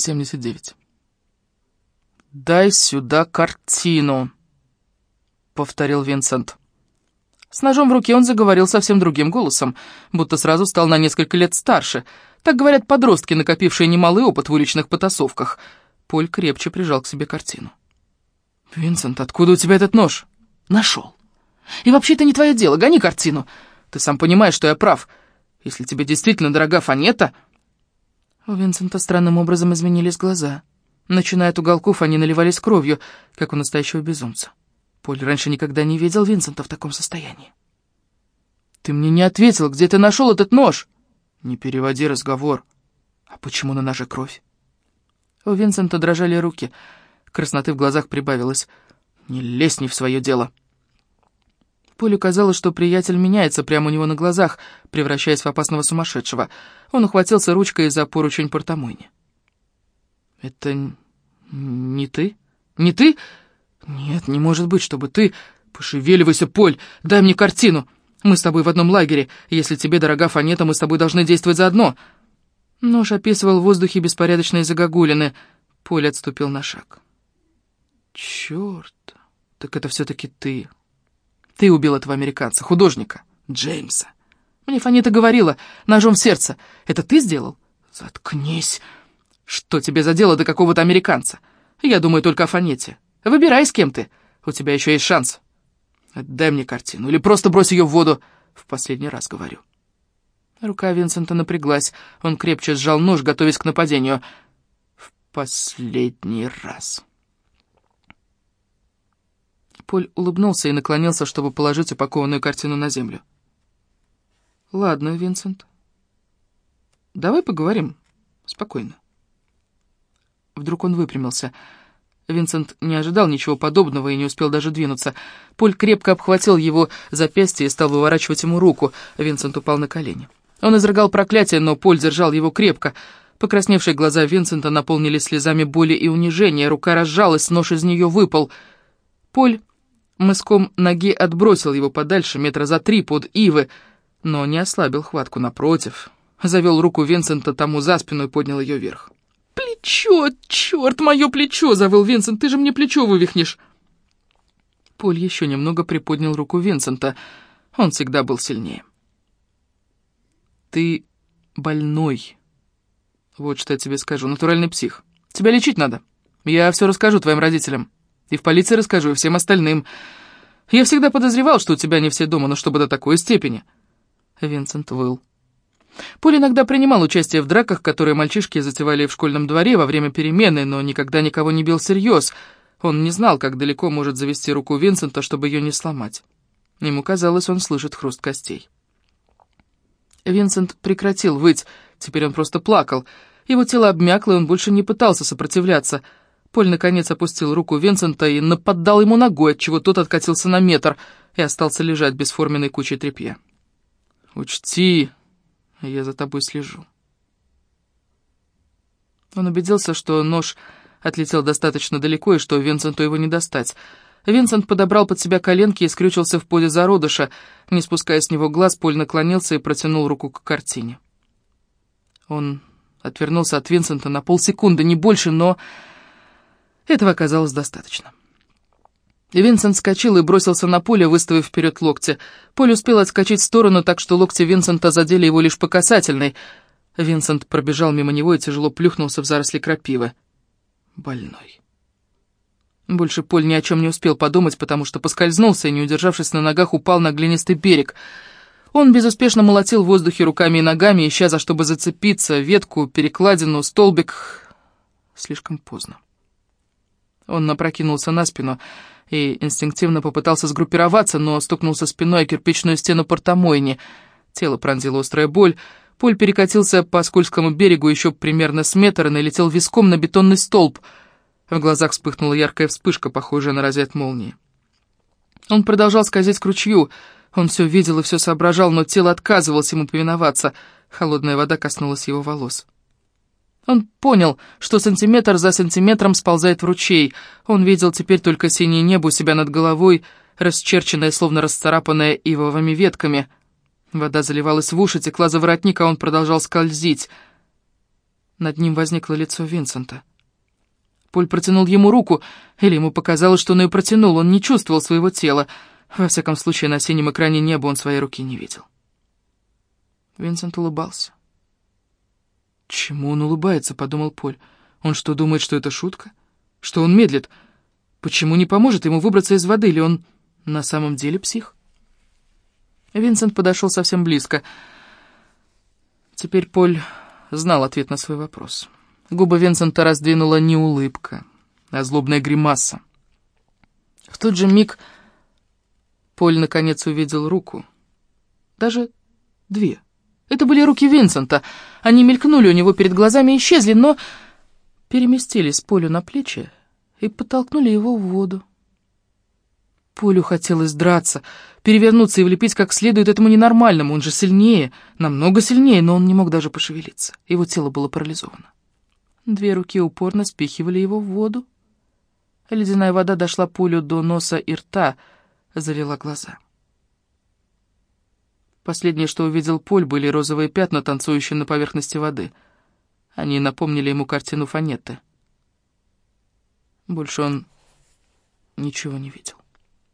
79. «Дай сюда картину», — повторил Винсент. С ножом в руке он заговорил совсем другим голосом, будто сразу стал на несколько лет старше. Так говорят подростки, накопившие немалый опыт в уличных потасовках. Поль крепче прижал к себе картину. «Винсент, откуда у тебя этот нож?» «Нашел. И вообще это не твое дело, гони картину. Ты сам понимаешь, что я прав. Если тебе действительно дорога фанета...» У Винсента странным образом изменились глаза. Начиная от уголков, они наливались кровью, как у настоящего безумца. Поль раньше никогда не видел Винсента в таком состоянии. «Ты мне не ответил, где ты нашел этот нож?» «Не переводи разговор». «А почему на ноже кровь?» У Винсента дрожали руки. Красноты в глазах прибавилось. «Не лезь не в свое дело». Полю казалось, что приятель меняется прямо у него на глазах, превращаясь в опасного сумасшедшего. Он ухватился ручкой за поручень портомойни. «Это не ты? Не ты? Нет, не может быть, чтобы ты... Пошевеливайся, Поль, дай мне картину. Мы с тобой в одном лагере. Если тебе дорога фанета, мы с тобой должны действовать заодно». Нож описывал в воздухе беспорядочные загогулины. Поль отступил на шаг. «Черт, так это все-таки ты. Ты убил этого американца, художника, Джеймса. Мне Фанита говорила, ножом в сердце. Это ты сделал? Заткнись. Что тебе за дело до какого-то американца? Я думаю только о Фанете. Выбирай, с кем ты. У тебя еще есть шанс. Отдай мне картину или просто брось ее в воду. В последний раз говорю. Рука Винсента напряглась. Он крепче сжал нож, готовясь к нападению. В последний раз. Поль улыбнулся и наклонился, чтобы положить упакованную картину на землю. «Ладно, Винсент. Давай поговорим спокойно». Вдруг он выпрямился. Винсент не ожидал ничего подобного и не успел даже двинуться. Поль крепко обхватил его запястье и стал выворачивать ему руку. Винсент упал на колени. Он изрыгал проклятие, но Поль держал его крепко. Покрасневшие глаза Винсента наполнились слезами боли и унижения. Рука разжалась, нож из нее выпал. Поль мыском ноги отбросил его подальше, метра за три под ивы, но не ослабил хватку напротив. Завел руку Винсента тому за спину и поднял ее вверх. «Плечо! Черт, мое плечо!» — завыл Винсент. «Ты же мне плечо вывихнешь!» Поль еще немного приподнял руку Винсента. Он всегда был сильнее. «Ты больной. Вот что я тебе скажу. Натуральный псих. Тебя лечить надо. Я все расскажу твоим родителям. И в полиции расскажу, и всем остальным. Я всегда подозревал, что у тебя не все дома, но чтобы до такой степени...» Винсент выл. Поль иногда принимал участие в драках, которые мальчишки затевали в школьном дворе во время перемены, но никогда никого не бил всерьез. Он не знал, как далеко может завести руку Винсента, чтобы ее не сломать. Ему казалось, он слышит хруст костей. Винсент прекратил выть, теперь он просто плакал. Его тело обмякло, и он больше не пытался сопротивляться. Поль наконец опустил руку Винсента и наподдал ему ногой, отчего тот откатился на метр и остался лежать бесформенной кучей тряпья. «Учти, я за тобой слежу». Он убедился, что нож отлетел достаточно далеко и что Винсенту его не достать. Винсент подобрал под себя коленки и скрючился в позе зародыша. Не спуская с него глаз, Поль наклонился и протянул руку к картине. Он отвернулся от Винсента на полсекунды, не больше, но этого оказалось достаточно. Винсент вскочил и бросился на поле, выставив вперед локти. Поль успел отскочить в сторону, так что локти Винсента задели его лишь по касательной. Винсент пробежал мимо него и тяжело плюхнулся в заросли крапивы. Больной. Больше Поль ни о чем не успел подумать, потому что поскользнулся и, не удержавшись на ногах, упал на глинистый берег. Он безуспешно молотил в воздухе руками и ногами, ища за чтобы зацепиться, ветку, перекладину, столбик. Слишком поздно. Он напрокинулся на спину и инстинктивно попытался сгруппироваться, но стукнулся спиной о кирпичную стену портомойни. Тело пронзила острая боль. Поль перекатился по скользкому берегу еще примерно с метра и налетел виском на бетонный столб. В глазах вспыхнула яркая вспышка, похожая на разряд молнии. Он продолжал скользить к ручью. Он все видел и все соображал, но тело отказывалось ему повиноваться. Холодная вода коснулась его волос. Он понял, что сантиметр за сантиметром сползает в ручей. Он видел теперь только синее небо у себя над головой, расчерченное, словно расцарапанное ивовыми ветками. Вода заливалась в уши, текла за воротник, а он продолжал скользить. Над ним возникло лицо Винсента. Поль протянул ему руку, или ему показалось, что он ее протянул, он не чувствовал своего тела. Во всяком случае, на синем экране неба он своей руки не видел. Винсент улыбался. «Чему он улыбается?» — подумал Поль. «Он что, думает, что это шутка? Что он медлит? Почему не поможет ему выбраться из воды? Или он на самом деле псих?» Винсент подошел совсем близко. Теперь Поль знал ответ на свой вопрос. Губы Винсента раздвинула не улыбка, а злобная гримаса. В тот же миг Поль наконец увидел руку. Даже две. Это были руки Винсента. Они мелькнули у него перед глазами и исчезли, но переместились Полю на плечи и подтолкнули его в воду. Полю хотелось драться, перевернуться и влепить как следует этому ненормальному. Он же сильнее, намного сильнее, но он не мог даже пошевелиться. Его тело было парализовано. Две руки упорно спихивали его в воду. Ледяная вода дошла Полю до носа и рта, залила глаза. Последнее, что увидел Поль, были розовые пятна, танцующие на поверхности воды. Они напомнили ему картину Фанетты. Больше он ничего не видел.